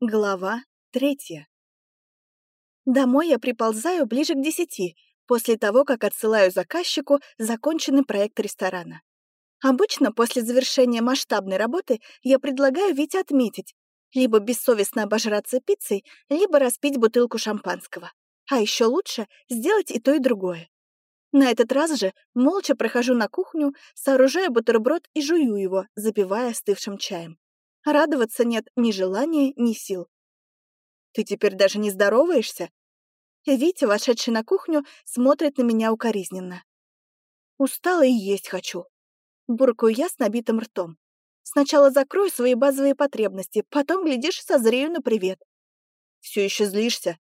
Глава третья. Домой я приползаю ближе к десяти, после того, как отсылаю заказчику законченный проект ресторана. Обычно после завершения масштабной работы я предлагаю Вите отметить, либо бессовестно обожраться пиццей, либо распить бутылку шампанского. А еще лучше сделать и то, и другое. На этот раз же молча прохожу на кухню, сооружаю бутерброд и жую его, запивая остывшим чаем. Радоваться нет ни желания, ни сил. «Ты теперь даже не здороваешься?» Витя, вошедший на кухню, смотрит на меня укоризненно. «Устала и есть хочу». Буркаю я с набитым ртом. Сначала закрою свои базовые потребности, потом, глядишь, созрею на привет. Все еще злишься?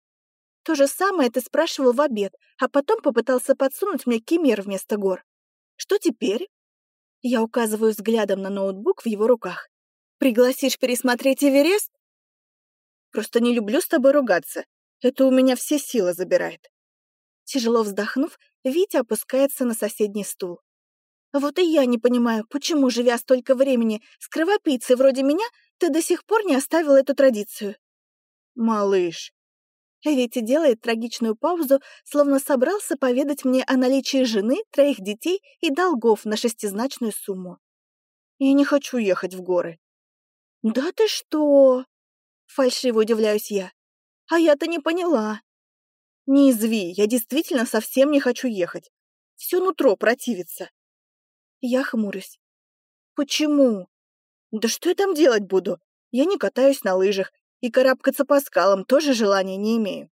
То же самое ты спрашивал в обед, а потом попытался подсунуть мне кимер вместо гор. Что теперь? Я указываю взглядом на ноутбук в его руках. Пригласишь пересмотреть Эверест? Просто не люблю с тобой ругаться. Это у меня все силы забирает. Тяжело вздохнув, Витя опускается на соседний стул. Вот и я не понимаю, почему, живя столько времени с кровопийцей вроде меня, ты до сих пор не оставил эту традицию. Малыш. Витя делает трагичную паузу, словно собрался поведать мне о наличии жены, троих детей и долгов на шестизначную сумму. Я не хочу ехать в горы. «Да ты что?» — фальшиво удивляюсь я. «А я-то не поняла». «Не изви, я действительно совсем не хочу ехать. Все нутро противится». Я хмурюсь. «Почему?» «Да что я там делать буду? Я не катаюсь на лыжах, и карабкаться по скалам тоже желания не имею.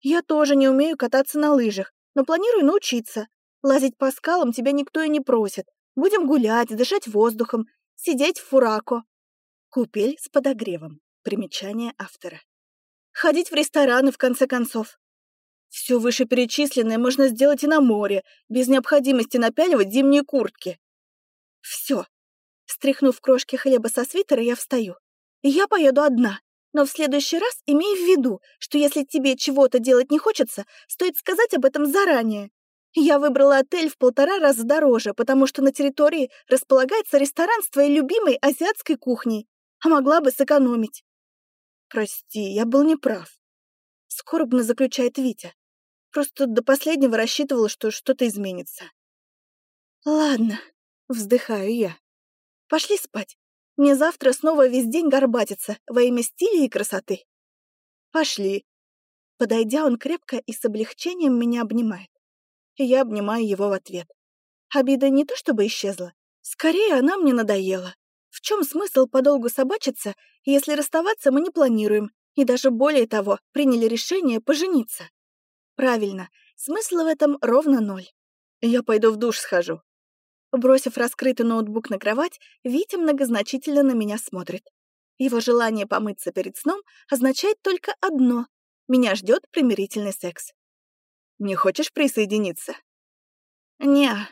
Я тоже не умею кататься на лыжах, но планирую научиться. Лазить по скалам тебя никто и не просит. Будем гулять, дышать воздухом, сидеть в фурако. Купель с подогревом. Примечание автора. Ходить в рестораны, в конце концов. Все вышеперечисленное можно сделать и на море, без необходимости напяливать зимние куртки. Все. Стряхнув крошки хлеба со свитера, я встаю. Я поеду одна. Но в следующий раз имей в виду, что если тебе чего-то делать не хочется, стоит сказать об этом заранее. Я выбрала отель в полтора раза дороже, потому что на территории располагается ресторан с твоей любимой азиатской кухней а могла бы сэкономить. Прости, я был неправ. Скорбно заключает Витя. Просто до последнего рассчитывала, что что-то изменится. Ладно, вздыхаю я. Пошли спать. Мне завтра снова весь день горбатиться во имя стиля и красоты. Пошли. Подойдя, он крепко и с облегчением меня обнимает. И я обнимаю его в ответ. Обида не то чтобы исчезла, скорее она мне надоела. В чем смысл подолгу собачиться, если расставаться мы не планируем, и даже более того, приняли решение пожениться? Правильно, смысла в этом ровно ноль. Я пойду в душ схожу. Бросив раскрытый ноутбук на кровать, Витя многозначительно на меня смотрит. Его желание помыться перед сном означает только одно — меня ждет примирительный секс. «Не хочешь присоединиться?» «Не-а»,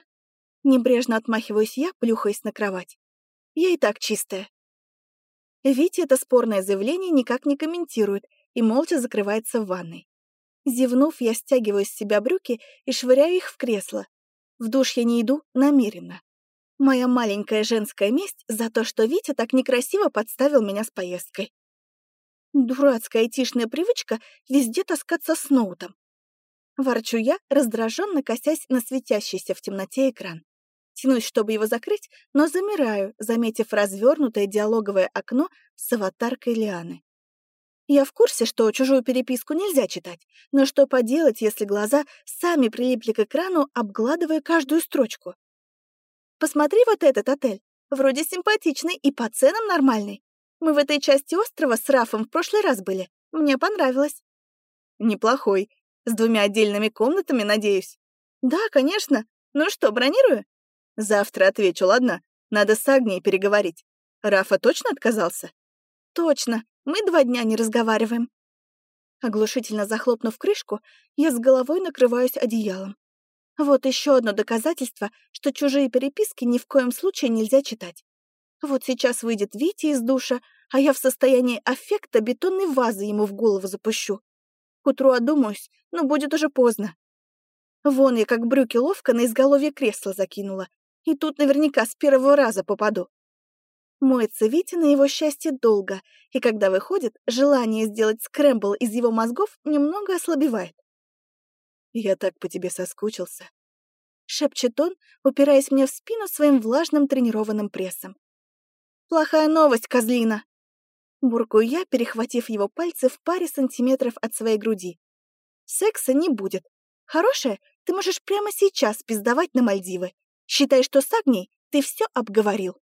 небрежно отмахиваюсь я, плюхаясь на кровать. Я и так чистая. Витя это спорное заявление никак не комментирует и молча закрывается в ванной. Зевнув, я стягиваю с себя брюки и швыряю их в кресло. В душ я не иду намеренно. Моя маленькая женская месть за то, что Витя так некрасиво подставил меня с поездкой. Дурацкая айтишная привычка везде таскаться с ноутом. Ворчу я, раздраженно косясь на светящийся в темноте экран. Тянусь, чтобы его закрыть, но замираю, заметив развернутое диалоговое окно с аватаркой Лианы. Я в курсе, что чужую переписку нельзя читать, но что поделать, если глаза сами прилипли к экрану, обгладывая каждую строчку? Посмотри вот этот отель. Вроде симпатичный и по ценам нормальный. Мы в этой части острова с Рафом в прошлый раз были. Мне понравилось. Неплохой. С двумя отдельными комнатами, надеюсь. Да, конечно. Ну что, бронирую? Завтра отвечу, ладно? Надо с Агнией переговорить. Рафа точно отказался? Точно. Мы два дня не разговариваем. Оглушительно захлопнув крышку, я с головой накрываюсь одеялом. Вот еще одно доказательство, что чужие переписки ни в коем случае нельзя читать. Вот сейчас выйдет Витя из душа, а я в состоянии аффекта бетонной вазы ему в голову запущу. К утру одумаюсь, но будет уже поздно. Вон я как брюки ловко на изголовье кресла закинула, и тут наверняка с первого раза попаду. Моется Витя на его счастье долго, и когда выходит, желание сделать скрэмбл из его мозгов немного ослабевает. «Я так по тебе соскучился», — шепчет он, упираясь мне в спину своим влажным тренированным прессом. «Плохая новость, козлина!» Буркую я, перехватив его пальцы в паре сантиметров от своей груди. «Секса не будет. Хорошая, ты можешь прямо сейчас пиздовать на Мальдивы. Считай, что с Агней ты все обговорил».